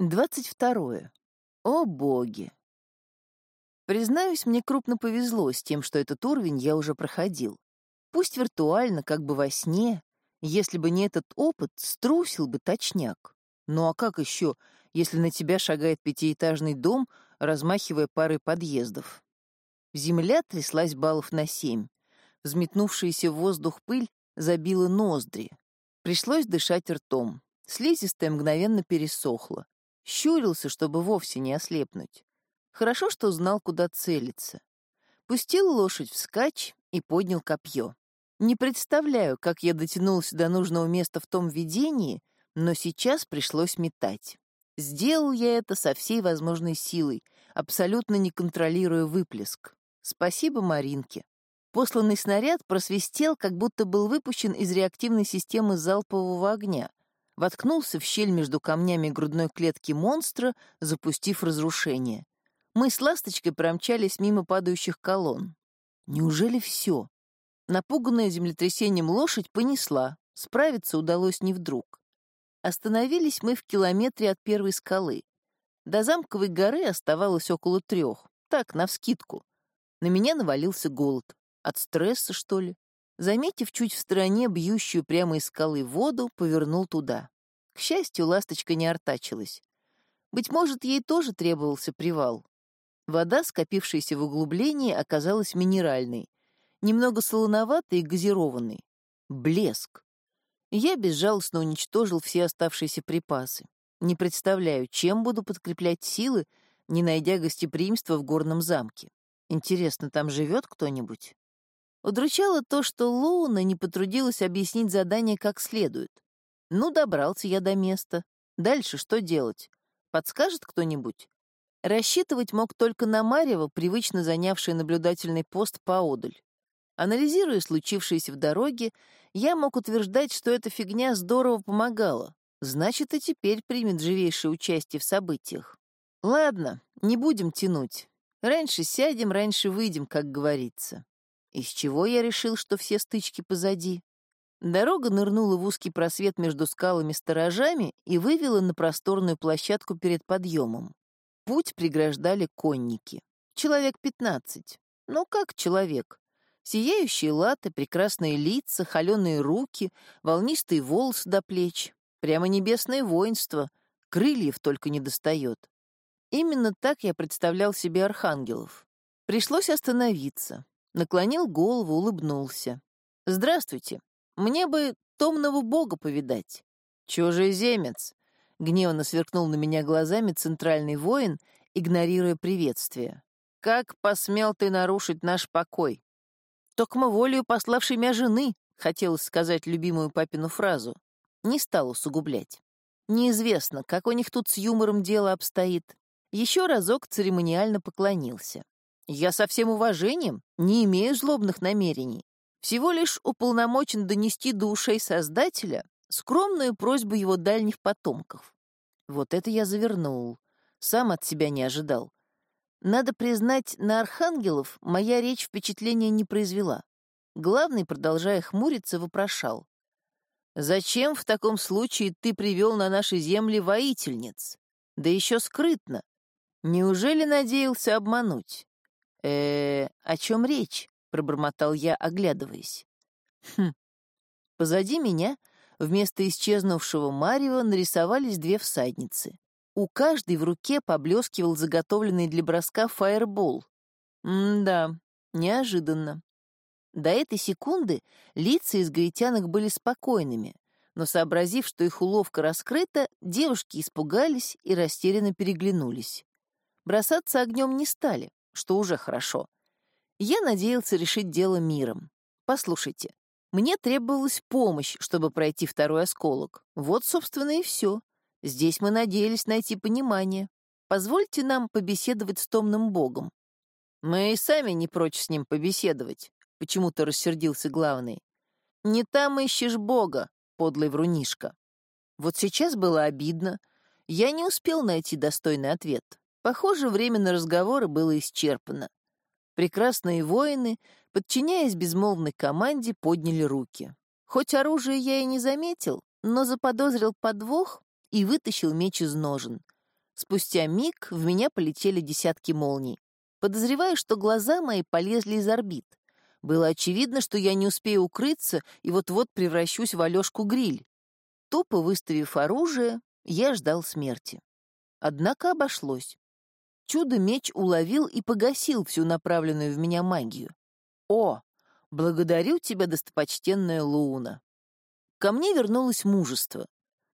Двадцать второе. О боги! Признаюсь, мне крупно повезло с тем, что этот уровень я уже проходил. Пусть виртуально, как бы во сне, если бы не этот опыт, струсил бы точняк. Ну а как еще, если на тебя шагает пятиэтажный дом, размахивая парой подъездов? Земля тряслась баллов на семь. Взметнувшаяся в воздух пыль забила ноздри. Пришлось дышать ртом. Слизистая мгновенно пересохла. Щурился, чтобы вовсе не ослепнуть. Хорошо, что знал, куда целиться. Пустил лошадь вскачь и поднял копье. Не представляю, как я дотянулся до нужного места в том видении, но сейчас пришлось метать. Сделал я это со всей возможной силой, абсолютно не контролируя выплеск. Спасибо Маринке. Посланный снаряд просвистел, как будто был выпущен из реактивной системы залпового огня — воткнулся в щель между камнями грудной клетки монстра, запустив разрушение. Мы с ласточкой промчались мимо падающих колонн. Неужели все? Напуганная землетрясением лошадь понесла, справиться удалось не вдруг. Остановились мы в километре от первой скалы. До замковой горы оставалось около трех, так, навскидку. На меня навалился голод. От стресса, что ли? Заметив чуть в стороне бьющую прямо из скалы воду, повернул туда. К счастью, ласточка не артачилась. Быть может, ей тоже требовался привал. Вода, скопившаяся в углублении, оказалась минеральной, немного солоноватой и газированной. Блеск. Я безжалостно уничтожил все оставшиеся припасы. Не представляю, чем буду подкреплять силы, не найдя гостеприимства в горном замке. Интересно, там живет кто-нибудь? Удручало то, что Луна не потрудилась объяснить задание как следует. Ну, добрался я до места. Дальше что делать? Подскажет кто-нибудь? Рассчитывать мог только на Марьева, привычно занявший наблюдательный пост поодаль. Анализируя случившееся в дороге, я мог утверждать, что эта фигня здорово помогала. Значит, и теперь примет живейшее участие в событиях. Ладно, не будем тянуть. Раньше сядем, раньше выйдем, как говорится. Из чего я решил, что все стычки позади? Дорога нырнула в узкий просвет между скалами-сторожами и вывела на просторную площадку перед подъемом. Путь преграждали конники. Человек пятнадцать. Ну как человек? Сияющие латы, прекрасные лица, холеные руки, волнистые волосы до плеч. Прямо небесное воинство. Крыльев только не достает. Именно так я представлял себе архангелов. Пришлось остановиться. Наклонил голову, улыбнулся. «Здравствуйте. Мне бы томного бога повидать». «Чужеземец!» — гневно сверкнул на меня глазами центральный воин, игнорируя приветствие. «Как посмел ты нарушить наш покой?» «Токмо волею пославшей меня жены», — хотелось сказать любимую папину фразу. Не стал усугублять. Неизвестно, как у них тут с юмором дело обстоит. Еще разок церемониально поклонился. Я со всем уважением не имею злобных намерений. Всего лишь уполномочен донести до ушей Создателя скромную просьбу его дальних потомков. Вот это я завернул. Сам от себя не ожидал. Надо признать, на архангелов моя речь впечатления не произвела. Главный, продолжая хмуриться, вопрошал. «Зачем в таком случае ты привел на наши земли воительниц? Да еще скрытно. Неужели надеялся обмануть? Э о чем речь?» — пробормотал я, оглядываясь. «Хм». Позади меня вместо исчезнувшего Марио нарисовались две всадницы. У каждой в руке поблескивал заготовленный для броска фаербол. М-да, неожиданно. До этой секунды лица из гаитянок были спокойными, но, сообразив, что их уловка раскрыта, девушки испугались и растерянно переглянулись. Бросаться огнем не стали, что уже хорошо. Я надеялся решить дело миром. Послушайте, мне требовалась помощь, чтобы пройти второй осколок. Вот, собственно, и все. Здесь мы надеялись найти понимание. Позвольте нам побеседовать с томным богом. Мы и сами не прочь с ним побеседовать, — почему-то рассердился главный. Не там ищешь бога, подлый врунишка. Вот сейчас было обидно. Я не успел найти достойный ответ. Похоже, время на разговоры было исчерпано. Прекрасные воины, подчиняясь безмолвной команде, подняли руки. Хоть оружие я и не заметил, но заподозрил подвох и вытащил меч из ножен. Спустя миг в меня полетели десятки молний. Подозреваю, что глаза мои полезли из орбит. Было очевидно, что я не успею укрыться и вот-вот превращусь в Алёшку Гриль. Тупо выставив оружие, я ждал смерти. Однако обошлось. Чудо-меч уловил и погасил всю направленную в меня магию. О, благодарю тебя, достопочтенная Луна. Ко мне вернулось мужество.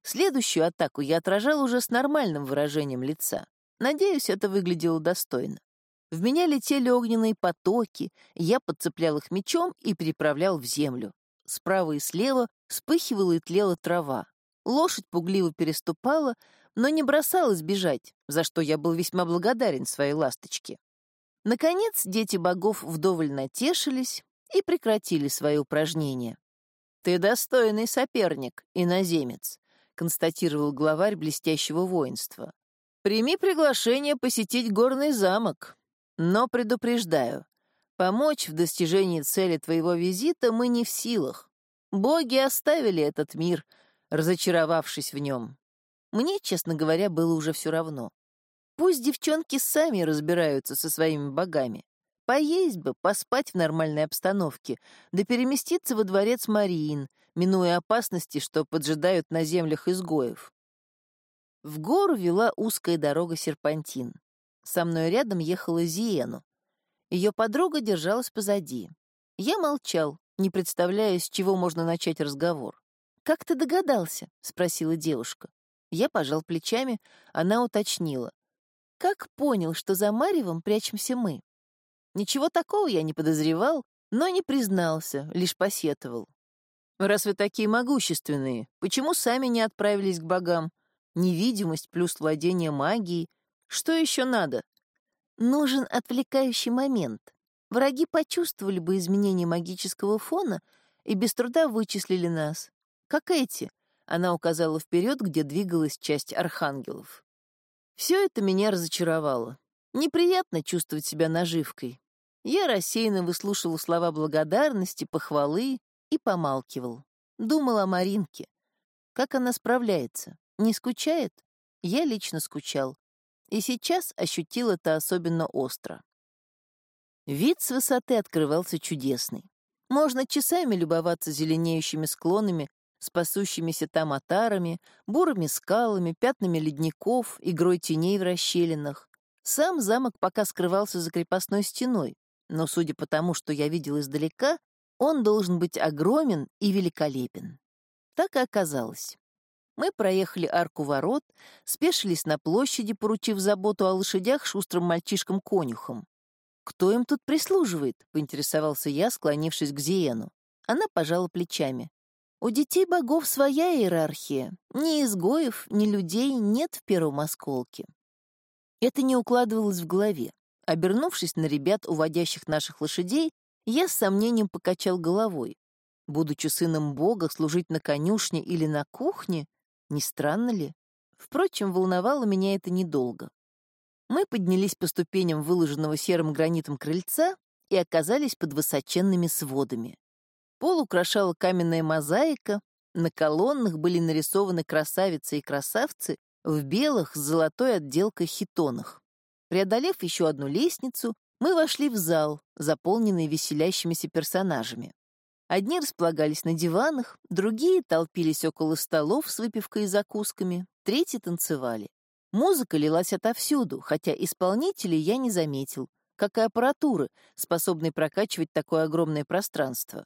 Следующую атаку я отражал уже с нормальным выражением лица. Надеюсь, это выглядело достойно. В меня летели огненные потоки, я подцеплял их мечом и переправлял в землю. Справа и слева вспыхивала и тлела трава. Лошадь пугливо переступала, но не бросалась бежать, за что я был весьма благодарен своей ласточке. Наконец, дети богов вдоволь натешились и прекратили свои упражнения. «Ты достойный соперник, иноземец», — констатировал главарь блестящего воинства. «Прими приглашение посетить горный замок, но предупреждаю, помочь в достижении цели твоего визита мы не в силах. Боги оставили этот мир, разочаровавшись в нем. Мне, честно говоря, было уже все равно. Пусть девчонки сами разбираются со своими богами. Поесть бы, поспать в нормальной обстановке, да переместиться во дворец Мариин, минуя опасности, что поджидают на землях изгоев. В гору вела узкая дорога серпантин. Со мной рядом ехала Зиену. Ее подруга держалась позади. Я молчал, не представляя, с чего можно начать разговор. «Как ты догадался?» — спросила девушка. Я пожал плечами, она уточнила. «Как понял, что за Маревом прячемся мы?» Ничего такого я не подозревал, но не признался, лишь посетовал. «Раз вы такие могущественные, почему сами не отправились к богам? Невидимость плюс владение магией. Что еще надо?» «Нужен отвлекающий момент. Враги почувствовали бы изменение магического фона и без труда вычислили нас. Как эти?» Она указала вперед, где двигалась часть архангелов. Все это меня разочаровало. Неприятно чувствовать себя наживкой. Я рассеянно выслушивал слова благодарности, похвалы и помалкивал. Думал о Маринке. Как она справляется? Не скучает? Я лично скучал. И сейчас ощутил это особенно остро. Вид с высоты открывался чудесный. Можно часами любоваться зеленеющими склонами спасущимися там отарами, бурыми скалами, пятнами ледников, игрой теней в расщелинах. Сам замок пока скрывался за крепостной стеной, но, судя по тому, что я видел издалека, он должен быть огромен и великолепен. Так и оказалось. Мы проехали арку ворот, спешились на площади, поручив заботу о лошадях шустрым мальчишкам-конюхам. «Кто им тут прислуживает?» — поинтересовался я, склонившись к Зиену. Она пожала плечами. У детей богов своя иерархия. Ни изгоев, ни людей нет в первом осколке. Это не укладывалось в голове. Обернувшись на ребят, уводящих наших лошадей, я с сомнением покачал головой. Будучи сыном бога, служить на конюшне или на кухне, не странно ли? Впрочем, волновало меня это недолго. Мы поднялись по ступеням выложенного серым гранитом крыльца и оказались под высоченными сводами. Пол украшала каменная мозаика, на колоннах были нарисованы красавицы и красавцы в белых с золотой отделкой хитонах. Преодолев еще одну лестницу, мы вошли в зал, заполненный веселящимися персонажами. Одни располагались на диванах, другие толпились около столов с выпивкой и закусками, третьи танцевали. Музыка лилась отовсюду, хотя исполнителей я не заметил, как и аппаратуры, способной прокачивать такое огромное пространство.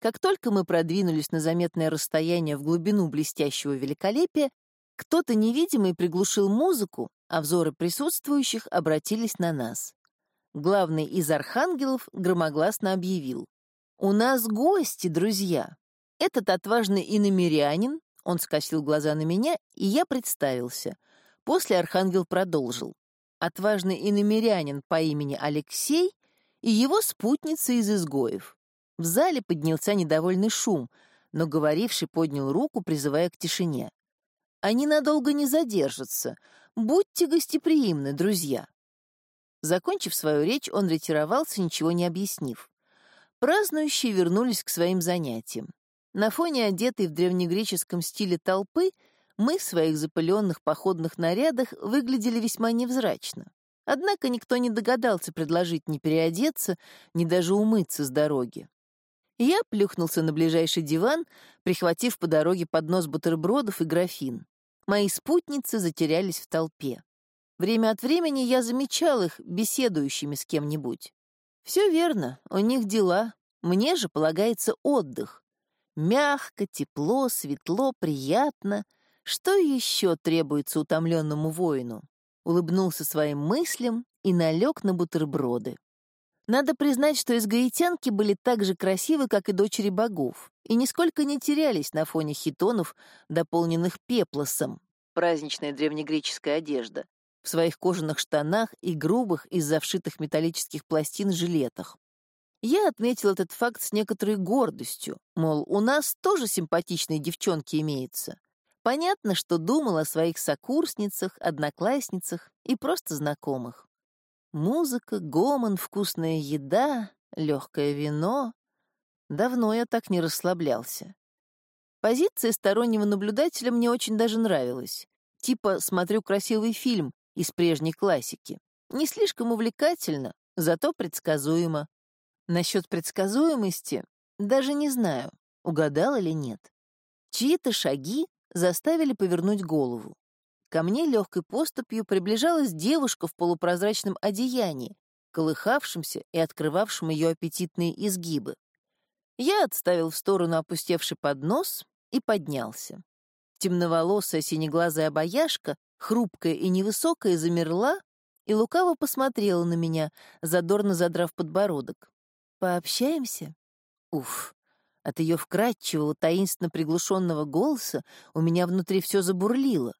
Как только мы продвинулись на заметное расстояние в глубину блестящего великолепия, кто-то невидимый приглушил музыку, а взоры присутствующих обратились на нас. Главный из архангелов громогласно объявил. «У нас гости, друзья. Этот отважный иномерянин, он скосил глаза на меня, и я представился. После архангел продолжил. Отважный иномерянин по имени Алексей и его спутница из изгоев. В зале поднялся недовольный шум, но говоривший поднял руку, призывая к тишине. «Они надолго не задержатся. Будьте гостеприимны, друзья». Закончив свою речь, он ретировался, ничего не объяснив. Празднующие вернулись к своим занятиям. На фоне одетой в древнегреческом стиле толпы Мы в своих запыленных походных нарядах выглядели весьма невзрачно. Однако никто не догадался предложить ни переодеться, ни даже умыться с дороги. Я плюхнулся на ближайший диван, прихватив по дороге поднос бутербродов и графин. Мои спутницы затерялись в толпе. Время от времени я замечал их беседующими с кем-нибудь. Все верно, у них дела, мне же полагается отдых. Мягко, тепло, светло, приятно. Что еще требуется утомленному воину? Улыбнулся своим мыслям и налег на бутерброды. Надо признать, что изгаитянки были так же красивы, как и дочери богов, и нисколько не терялись на фоне хитонов, дополненных пеплосом, праздничная древнегреческая одежда, в своих кожаных штанах и грубых из-за вшитых металлических пластин жилетах. Я отметил этот факт с некоторой гордостью, мол, у нас тоже симпатичные девчонки имеются. Понятно, что думал о своих сокурсницах, одноклассницах и просто знакомых. Музыка, гомон, вкусная еда, легкое вино. Давно я так не расслаблялся. Позиция стороннего наблюдателя мне очень даже нравилась. Типа смотрю красивый фильм из прежней классики. Не слишком увлекательно, зато предсказуемо. Насчет предсказуемости даже не знаю, угадал или нет. Чьи-то шаги заставили повернуть голову. Ко мне легкой поступью приближалась девушка в полупрозрачном одеянии, колыхавшемся и открывавшем ее аппетитные изгибы. Я отставил в сторону опустевший поднос и поднялся. Темноволосая синеглазая обаяшка, хрупкая и невысокая, замерла и лукаво посмотрела на меня, задорно задрав подбородок. Пообщаемся? Уф. От ее вкрадчивого, таинственно приглушенного голоса у меня внутри все забурлило.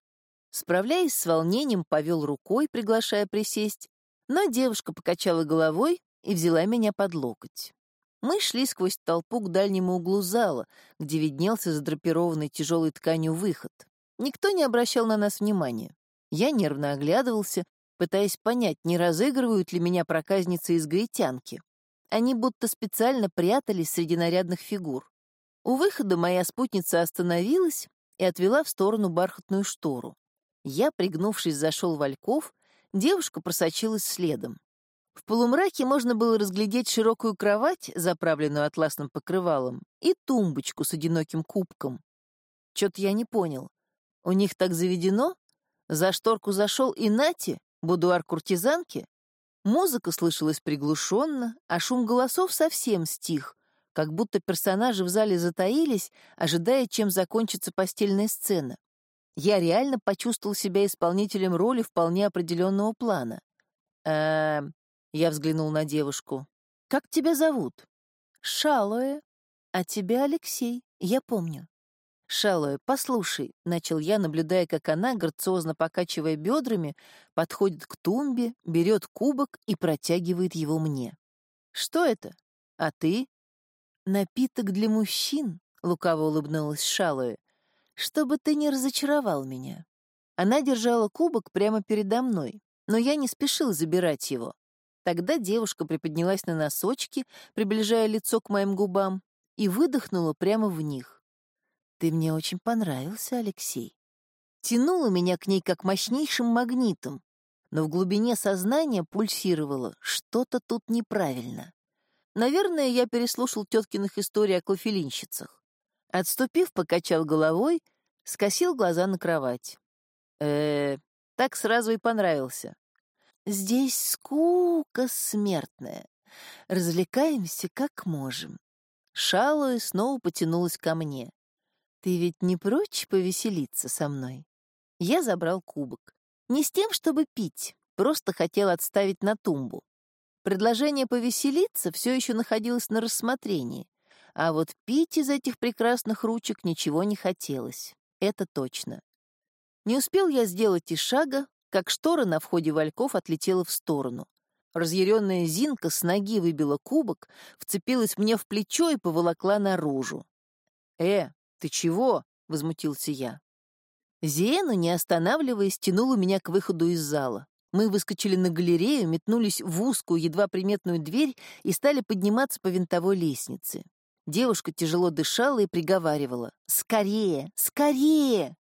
Справляясь с волнением, повел рукой, приглашая присесть, но девушка покачала головой и взяла меня под локоть. Мы шли сквозь толпу к дальнему углу зала, где виднелся задрапированный тяжелой тканью выход. Никто не обращал на нас внимания. Я нервно оглядывался, пытаясь понять, не разыгрывают ли меня проказницы из гаитянки. Они будто специально прятались среди нарядных фигур. У выхода моя спутница остановилась и отвела в сторону бархатную штору. Я, пригнувшись, зашел в ольков, девушка просочилась следом. В полумраке можно было разглядеть широкую кровать, заправленную атласным покрывалом, и тумбочку с одиноким кубком. Чё-то я не понял. У них так заведено? За шторку зашел и нати, будуар куртизанки? Музыка слышалась приглушенно, а шум голосов совсем стих, как будто персонажи в зале затаились, ожидая, чем закончится постельная сцена. Я реально почувствовал себя исполнителем роли вполне определенного плана. э я взглянул на девушку. «Как тебя зовут?» «Шалоэ. А тебя Алексей, я помню». «Шалоэ, послушай», — начал я, наблюдая, как она, грациозно покачивая бедрами, подходит к тумбе, берет кубок и протягивает его мне. «Что это? А ты?» «Напиток для мужчин», — лукаво улыбнулась Шалоэ, «чтобы ты не разочаровал меня». Она держала кубок прямо передо мной, но я не спешил забирать его. Тогда девушка приподнялась на носочки, приближая лицо к моим губам, и выдохнула прямо в них. Ты мне очень понравился, Алексей. Тянуло меня к ней как мощнейшим магнитом, но в глубине сознания пульсировало, что-то тут неправильно. Наверное, я переслушал теткиных историй о клофелинщицах. Отступив, покачал головой, скосил глаза на кровать. э так сразу и понравился. Здесь скука смертная. Развлекаемся как можем. Шалуя снова потянулась ко мне. Ты ведь не прочь повеселиться со мной? Я забрал кубок. Не с тем, чтобы пить, просто хотел отставить на тумбу. Предложение повеселиться все еще находилось на рассмотрении, а вот пить из этих прекрасных ручек ничего не хотелось. Это точно. Не успел я сделать и шага, как штора на входе вальков отлетела в сторону. Разъяренная Зинка с ноги выбила кубок, вцепилась мне в плечо и поволокла наружу. «Э, «Ты чего?» — возмутился я. Зиэна, не останавливаясь, тянула меня к выходу из зала. Мы выскочили на галерею, метнулись в узкую, едва приметную дверь и стали подниматься по винтовой лестнице. Девушка тяжело дышала и приговаривала. «Скорее! Скорее!»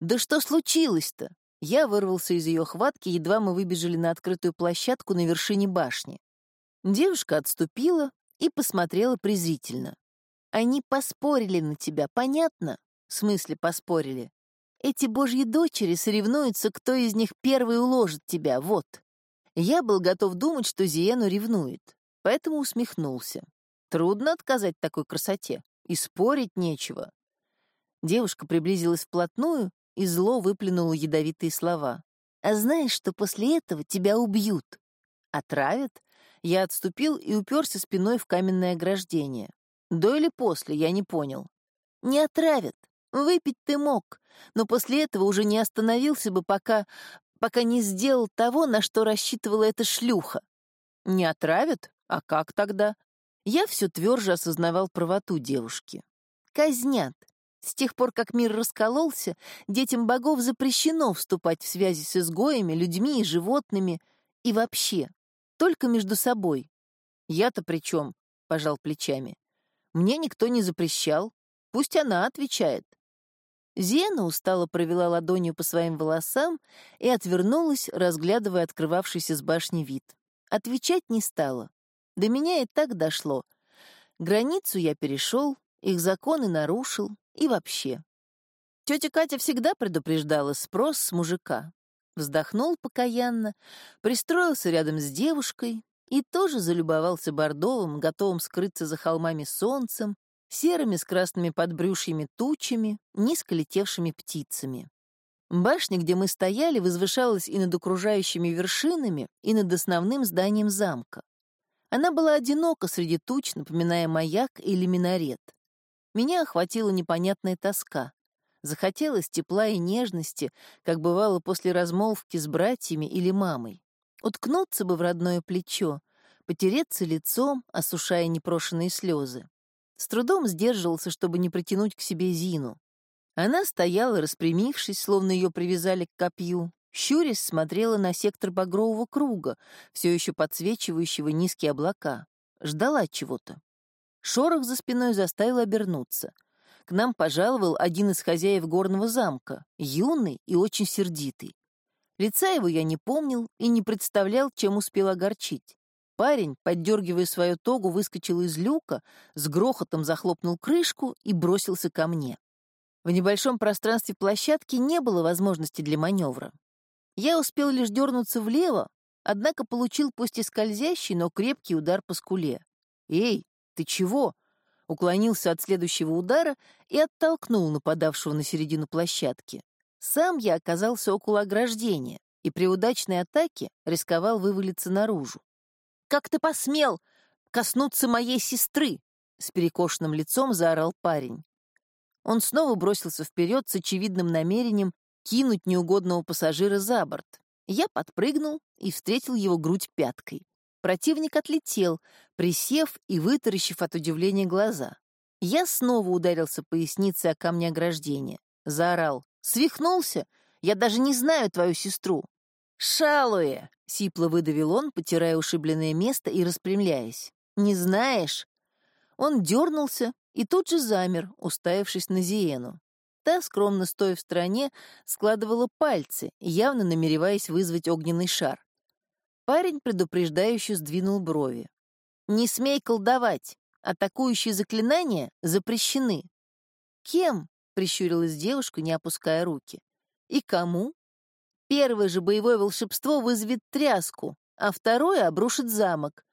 «Да что случилось-то?» Я вырвался из ее хватки, едва мы выбежали на открытую площадку на вершине башни. Девушка отступила и посмотрела презрительно. «Они поспорили на тебя, понятно?» «В смысле поспорили?» «Эти божьи дочери соревнуются, кто из них первый уложит тебя, вот». Я был готов думать, что Зиену ревнует, поэтому усмехнулся. Трудно отказать такой красоте, и спорить нечего. Девушка приблизилась вплотную и зло выплюнула ядовитые слова. «А знаешь, что после этого тебя убьют?» «Отравят?» Я отступил и уперся спиной в каменное ограждение. До или после, я не понял. «Не отравят. Выпить ты мог, но после этого уже не остановился бы, пока... пока не сделал того, на что рассчитывала эта шлюха. Не отравят? А как тогда? Я все тверже осознавал правоту девушки. Казнят. С тех пор, как мир раскололся, детям богов запрещено вступать в связи с изгоями, людьми и животными, и вообще, только между собой. Я-то при чем? пожал плечами. Мне никто не запрещал. Пусть она отвечает. Зена устало провела ладонью по своим волосам и отвернулась, разглядывая открывавшийся с башни вид. Отвечать не стала. До меня и так дошло. Границу я перешел, их законы нарушил и вообще. Тетя Катя всегда предупреждала спрос с мужика. Вздохнул покаянно, пристроился рядом с девушкой и тоже залюбовался бордовым, готовым скрыться за холмами солнцем, серыми с красными подбрюшьями тучами, низко летевшими птицами. Башня, где мы стояли, возвышалась и над окружающими вершинами, и над основным зданием замка. Она была одинока среди туч, напоминая маяк или минарет. Меня охватила непонятная тоска. Захотелось тепла и нежности, как бывало после размолвки с братьями или мамой. Уткнуться бы в родное плечо, потереться лицом, осушая непрошенные слезы. С трудом сдерживался, чтобы не притянуть к себе Зину. Она стояла, распрямившись, словно ее привязали к копью, щурясь смотрела на сектор багрового круга, все еще подсвечивающего низкие облака. Ждала чего-то. Шорох за спиной заставил обернуться. К нам пожаловал один из хозяев горного замка, юный и очень сердитый. Лица его я не помнил и не представлял, чем успел огорчить. Парень, поддергивая свою тогу, выскочил из люка, с грохотом захлопнул крышку и бросился ко мне. В небольшом пространстве площадки не было возможности для маневра. Я успел лишь дернуться влево, однако получил пусть и скользящий, но крепкий удар по скуле. «Эй, ты чего?» Уклонился от следующего удара и оттолкнул нападавшего на середину площадки. Сам я оказался около ограждения и при удачной атаке рисковал вывалиться наружу. «Как ты посмел коснуться моей сестры?» С перекошенным лицом заорал парень. Он снова бросился вперед с очевидным намерением кинуть неугодного пассажира за борт. Я подпрыгнул и встретил его грудь пяткой. Противник отлетел, присев и вытаращив от удивления глаза. Я снова ударился поясницей о камни ограждения. Заорал. «Свихнулся? Я даже не знаю твою сестру!» «Шалуя!» — сипло выдавил он, потирая ушибленное место и распрямляясь. «Не знаешь?» Он дернулся и тут же замер, уставившись на Зиену. Та, скромно стоя в стороне, складывала пальцы, явно намереваясь вызвать огненный шар. Парень предупреждающе сдвинул брови. «Не смей колдовать! Атакующие заклинания запрещены!» «Кем?» — прищурилась девушка, не опуская руки. «И кому?» «Первое же боевое волшебство вызовет тряску, а второе обрушит замок.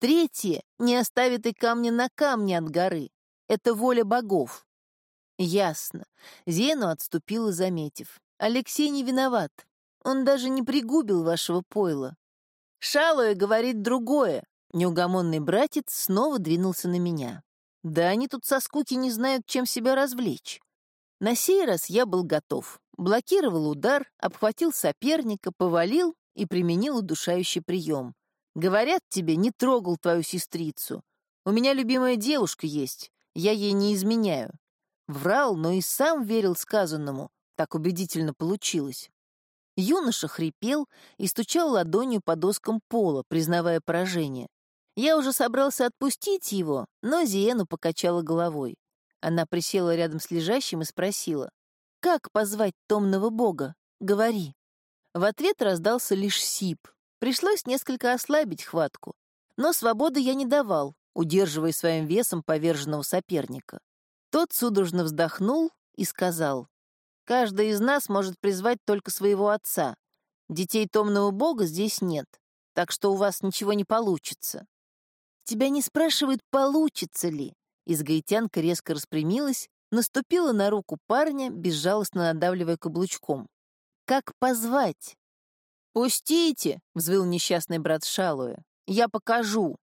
Третье не оставит и камня на камне от горы. Это воля богов. Ясно. Зену отступила, заметив. Алексей не виноват. Он даже не пригубил вашего пойла. Шалуя говорит другое. Неугомонный братец снова двинулся на меня. Да они тут со скуки не знают, чем себя развлечь. На сей раз я был готов. Блокировал удар, обхватил соперника, повалил и применил удушающий прием. Говорят тебе, не трогал твою сестрицу. У меня любимая девушка есть, я ей не изменяю. Врал, но и сам верил сказанному. Так убедительно получилось. Юноша хрипел и стучал ладонью по доскам пола, признавая поражение. Я уже собрался отпустить его, но Зиену покачала головой. Она присела рядом с лежащим и спросила. Как позвать томного бога? Говори». В ответ раздался лишь сип. Пришлось несколько ослабить хватку. Но свободы я не давал, удерживая своим весом поверженного соперника. Тот судорожно вздохнул и сказал, «Каждый из нас может призвать только своего отца. Детей томного бога здесь нет, так что у вас ничего не получится». «Тебя не спрашивают, получится ли». Изгаитянка резко распрямилась, наступила на руку парня, безжалостно надавливая каблучком. «Как позвать?» «Пустите!» — взвыл несчастный брат Шалуя. «Я покажу!»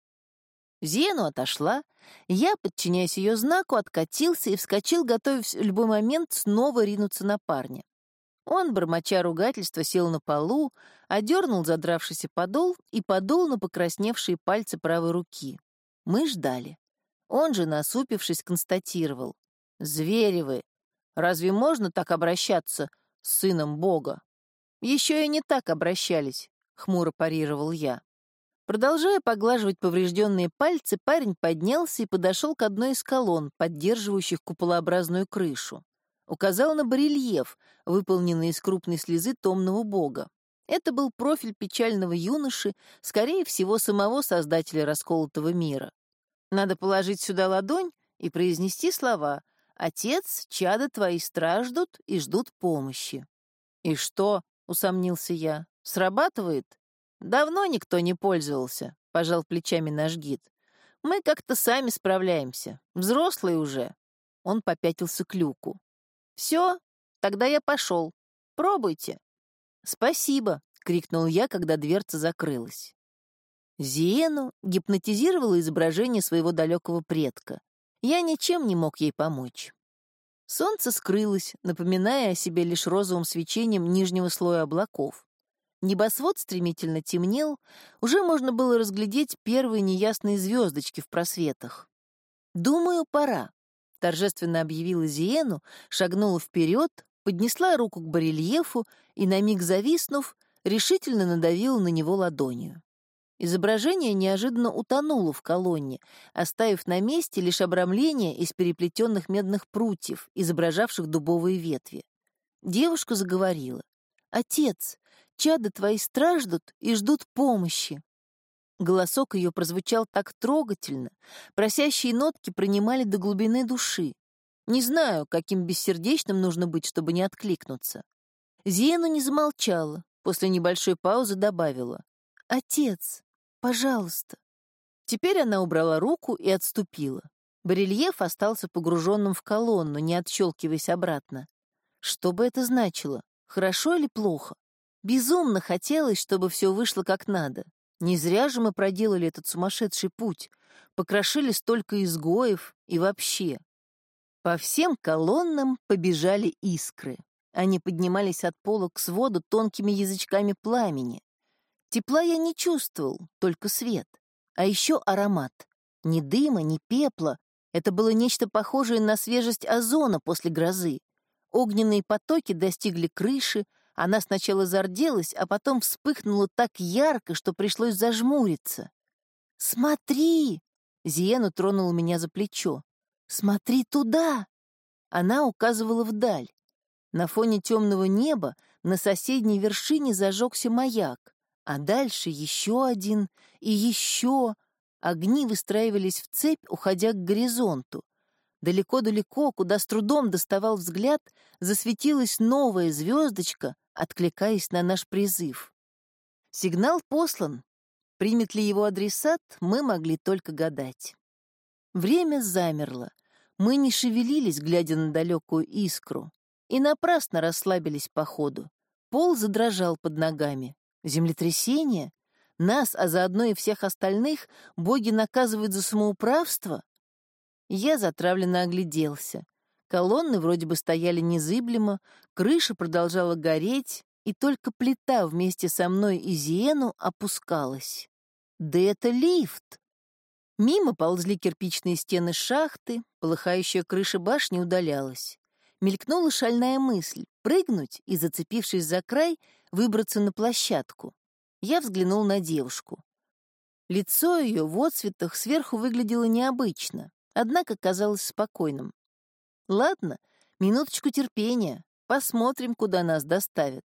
Зену отошла, я, подчиняясь ее знаку, откатился и вскочил, готовясь в любой момент снова ринуться на парня. Он, бормоча ругательства, сел на полу, одернул задравшийся подол и подул на покрасневшие пальцы правой руки. Мы ждали. Он же, насупившись, констатировал. «Звери вы! Разве можно так обращаться с сыном Бога?» «Еще и не так обращались», — хмуро парировал я. Продолжая поглаживать поврежденные пальцы, парень поднялся и подошел к одной из колонн, поддерживающих куполообразную крышу. Указал на барельеф, выполненный из крупной слезы томного бога. Это был профиль печального юноши, скорее всего, самого создателя расколотого мира. Надо положить сюда ладонь и произнести слова «Отец, чада твои страждут и ждут помощи». «И что?» — усомнился я. «Срабатывает?» «Давно никто не пользовался», — пожал плечами наш гид. «Мы как-то сами справляемся. Взрослые уже». Он попятился к люку. «Все, тогда я пошел. Пробуйте». «Спасибо», — крикнул я, когда дверца закрылась. Зиену гипнотизировало изображение своего далекого предка. Я ничем не мог ей помочь. Солнце скрылось, напоминая о себе лишь розовым свечением нижнего слоя облаков. Небосвод стремительно темнел, уже можно было разглядеть первые неясные звездочки в просветах. «Думаю, пора», — торжественно объявила Зиену, шагнула вперед, поднесла руку к барельефу и, на миг зависнув, решительно надавила на него ладонью. Изображение неожиданно утонуло в колонне, оставив на месте лишь обрамление из переплетенных медных прутьев, изображавших дубовые ветви. Девушка заговорила. «Отец, чада твои страждут и ждут помощи». Голосок ее прозвучал так трогательно, просящие нотки пронимали до глубины души. Не знаю, каким бессердечным нужно быть, чтобы не откликнуться. Зиена не замолчала, после небольшой паузы добавила. «Отец, Пожалуйста». Теперь она убрала руку и отступила. Барельеф остался погруженным в колонну, не отщелкиваясь обратно. Что бы это значило? Хорошо или плохо? Безумно хотелось, чтобы все вышло как надо. Не зря же мы проделали этот сумасшедший путь, покрошили столько изгоев и вообще. По всем колоннам побежали искры. Они поднимались от пола к своду тонкими язычками пламени. Тепла я не чувствовал, только свет. А еще аромат. Ни дыма, ни пепла. Это было нечто похожее на свежесть озона после грозы. Огненные потоки достигли крыши, она сначала зарделась, а потом вспыхнула так ярко, что пришлось зажмуриться. «Смотри!» — Зиена тронула меня за плечо. «Смотри туда!» Она указывала вдаль. На фоне темного неба на соседней вершине зажегся маяк. А дальше еще один и еще. Огни выстраивались в цепь, уходя к горизонту. Далеко-далеко, куда с трудом доставал взгляд, засветилась новая звездочка, откликаясь на наш призыв. Сигнал послан. Примет ли его адресат, мы могли только гадать. Время замерло. Мы не шевелились, глядя на далекую искру, и напрасно расслабились по ходу. Пол задрожал под ногами. Землетрясение? Нас, а заодно и всех остальных, боги наказывают за самоуправство? Я затравленно огляделся. Колонны вроде бы стояли незыблемо, крыша продолжала гореть, и только плита вместе со мной и Зиену опускалась. Да это лифт! Мимо ползли кирпичные стены шахты, полыхающая крыша башни удалялась. Мелькнула шальная мысль — прыгнуть и, зацепившись за край, выбраться на площадку. Я взглянул на девушку. Лицо ее в отцветах сверху выглядело необычно, однако казалось спокойным. Ладно, минуточку терпения, Посмотрим, куда нас доставят.